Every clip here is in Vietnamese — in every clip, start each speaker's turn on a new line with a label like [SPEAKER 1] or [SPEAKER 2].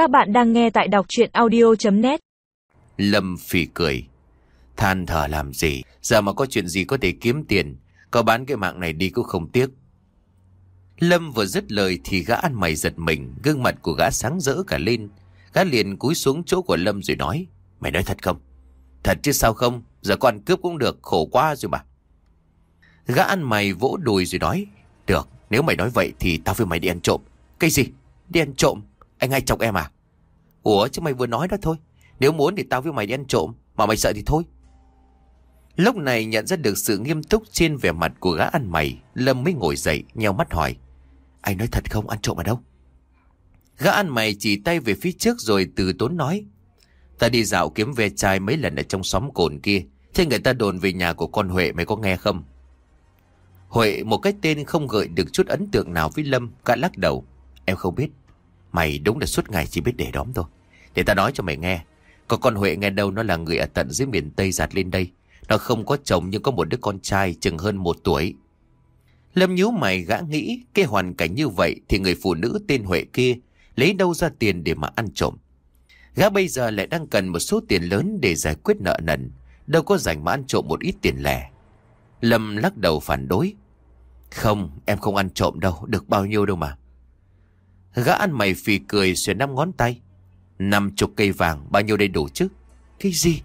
[SPEAKER 1] Các bạn đang nghe tại đọc chuyện audio.net
[SPEAKER 2] Lâm phỉ cười. Than thở làm gì, giờ mà có chuyện gì có thể kiếm tiền, có bán cái mạng này đi cũng không tiếc. Lâm vừa dứt lời thì gã ăn mày giật mình, gương mặt của gã sáng rỡ cả lên. Gã liền cúi xuống chỗ của Lâm rồi nói, mày nói thật không? Thật chứ sao không, giờ con cướp cũng được, khổ quá rồi mà. Gã ăn mày vỗ đùi rồi nói, được, nếu mày nói vậy thì tao với mày đi ăn trộm. Cái gì? Đi ăn trộm? Anh hai chọc em à? Ủa chứ mày vừa nói đó thôi. Nếu muốn thì tao với mày đi ăn trộm. Mà mày sợ thì thôi. Lúc này nhận ra được sự nghiêm túc trên vẻ mặt của gã ăn mày. Lâm mới ngồi dậy, nheo mắt hỏi. Anh nói thật không ăn trộm ở đâu? Gã ăn mày chỉ tay về phía trước rồi từ tốn nói. Ta đi dạo kiếm ve chai mấy lần ở trong xóm cồn kia. Thế người ta đồn về nhà của con Huệ mày có nghe không? Huệ một cái tên không gợi được chút ấn tượng nào với Lâm cả lắc đầu. Em không biết. Mày đúng là suốt ngày chỉ biết để đóm thôi. Để ta nói cho mày nghe. Có con Huệ nghe đâu nó là người ở tận dưới miền Tây giạt lên đây. Nó không có chồng nhưng có một đứa con trai chừng hơn một tuổi. Lâm nhíu mày gã nghĩ Cái hoàn cảnh như vậy thì người phụ nữ tên Huệ kia Lấy đâu ra tiền để mà ăn trộm. Gã bây giờ lại đang cần một số tiền lớn để giải quyết nợ nần. Đâu có dành mà ăn trộm một ít tiền lẻ. Lâm lắc đầu phản đối. Không, em không ăn trộm đâu. Được bao nhiêu đâu mà. Gã ăn mày phì cười xòe năm ngón tay. Năm chục cây vàng, bao nhiêu đây đủ chứ? Cái gì?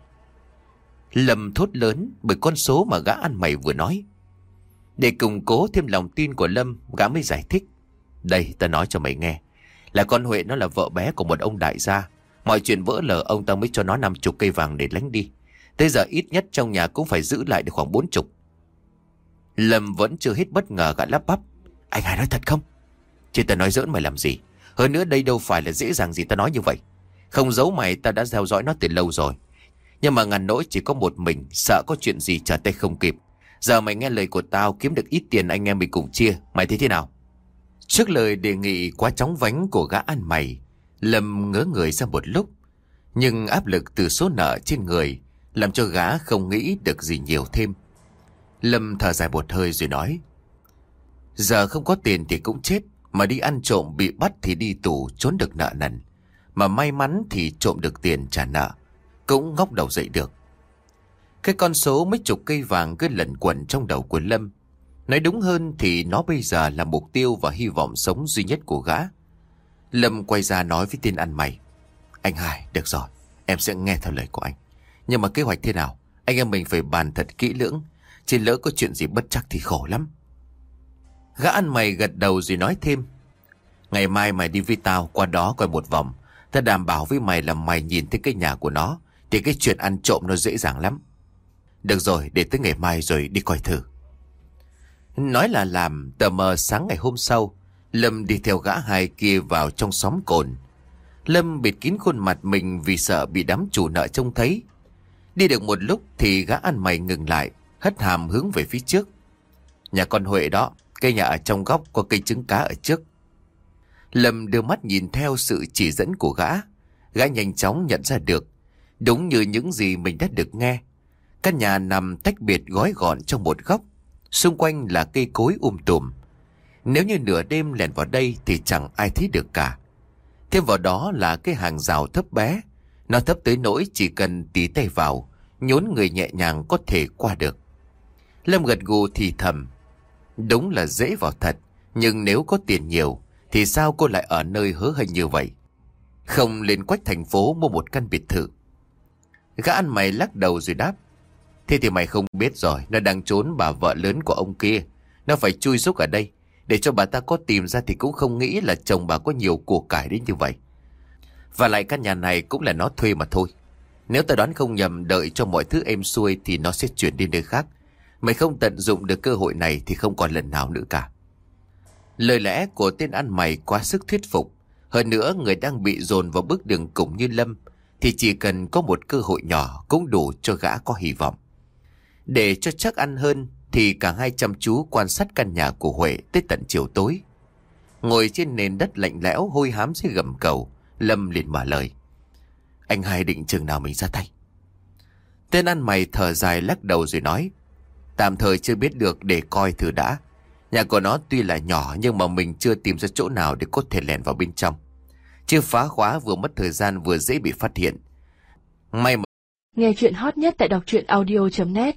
[SPEAKER 2] Lầm thốt lớn bởi con số mà gã ăn mày vừa nói. Để củng cố thêm lòng tin của Lâm, Gã mới giải thích. Đây ta nói cho mày nghe. Là con Huệ, nó là vợ bé của một ông đại gia. Mọi chuyện vỡ lở, ông ta mới cho nó năm chục cây vàng để lánh đi. Tới giờ ít nhất trong nhà cũng phải giữ lại được khoảng bốn chục. Lâm vẫn chưa hết bất ngờ, gã lắp bắp. Anh hai nói thật không? Chứ ta nói giỡn mày làm gì? Hơn nữa đây đâu phải là dễ dàng gì ta nói như vậy. Không giấu mày, ta đã theo dõi nó từ lâu rồi. Nhưng mà ngàn nỗi chỉ có một mình, Sợ có chuyện gì trở tay không kịp. Giờ mày nghe lời của tao, kiếm được ít tiền anh em mình cùng chia. Mày thấy thế nào? Trước lời đề nghị quá chóng vánh của gã ăn mày, Lâm ngớ người ra một lúc. Nhưng áp lực từ số nợ trên người Làm cho gã không nghĩ được gì nhiều thêm. Lâm thở dài một hơi rồi nói, Giờ không có tiền thì cũng chết. Mà đi ăn trộm bị bắt thì đi tù trốn được nợ nần. Mà may mắn thì trộm được tiền trả nợ Cũng ngóc đầu dậy được. Cái con số mấy chục cây vàng cứ lẩn quẩn trong đầu của Lâm. Nói đúng hơn thì nó bây giờ là mục tiêu và hy vọng sống duy nhất của gã. Lâm quay ra nói với tên ăn mày Anh hai, được rồi, em sẽ nghe theo lời của anh. Nhưng mà kế hoạch thế nào? Anh em mình phải bàn thật kỹ lưỡng. Chỉ lỡ có chuyện gì bất chắc thì khổ lắm. Gã ăn mày gật đầu rồi nói thêm. Ngày mai mày đi với tao qua đó coi một vòng. Ta đảm bảo với mày là mày nhìn thấy cái nhà của nó. Thì cái chuyện ăn trộm nó dễ dàng lắm. Được rồi, để tới ngày mai rồi đi coi thử. Nói là làm, tờ mờ sáng ngày hôm sau, Lâm đi theo gã hai kia vào trong xóm cồn. Lâm bịt kín khuôn mặt mình vì sợ bị đám chủ nợ trông thấy. Đi được một lúc thì gã ăn mày ngừng lại, hất hàm hướng về phía trước. Nhà con Huệ đó, Cây nhà ở trong góc có cây trứng cá ở trước. Lâm đưa mắt nhìn theo sự chỉ dẫn của gã. Gã nhanh chóng nhận ra được. Đúng như những gì mình đã được nghe. Căn nhà nằm tách biệt gói gọn trong một góc. Xung quanh là cây cối um tùm. Nếu như nửa đêm lèn vào đây thì chẳng ai thấy được cả. Thêm vào đó là cái hàng rào thấp bé. Nó thấp tới nỗi chỉ cần tí tay vào, nhốn người nhẹ nhàng có thể qua được. Lâm gật gù thì thầm. Đúng là dễ vào thật, nhưng nếu có tiền nhiều, thì sao cô lại ở nơi hớ hênh như vậy? Không lên quách thành phố mua một căn biệt thự. Gã ăn mày lắc đầu rồi đáp. Thế thì mày không biết rồi, nó đang trốn bà vợ lớn của ông kia. Nó phải chui rúc ở đây, để cho bà ta có tìm ra thì cũng không nghĩ là chồng bà có nhiều của cải đến như vậy. Và lại căn nhà này cũng là nó thuê mà thôi. Nếu ta đoán không nhầm đợi cho mọi thứ êm xuôi thì nó sẽ chuyển đi nơi khác. Mày không tận dụng được cơ hội này thì không còn lần nào nữa cả. Lời lẽ của tên ăn mày quá sức thuyết phục. Hơn nữa người đang bị dồn vào bước đường cùng như Lâm thì chỉ cần có một cơ hội nhỏ cũng đủ cho gã có hy vọng. Để cho chắc ăn hơn thì cả hai chăm chú quan sát căn nhà của Huệ tới tận chiều tối. Ngồi trên nền đất lạnh lẽo hôi hám dưới gầm cầu, Lâm liền mở lời. Anh hai định chừng nào mình ra tay. Tên ăn mày thở dài lắc đầu rồi nói. Tạm thời chưa biết được để coi thử đã. Nhà của nó tuy là nhỏ nhưng mà mình chưa tìm ra chỗ nào để có thể lèn vào bên trong. Chưa phá khóa vừa mất thời gian vừa dễ bị phát hiện. May mà
[SPEAKER 3] Nghe chuyện hot nhất tại đọc truyện audio.net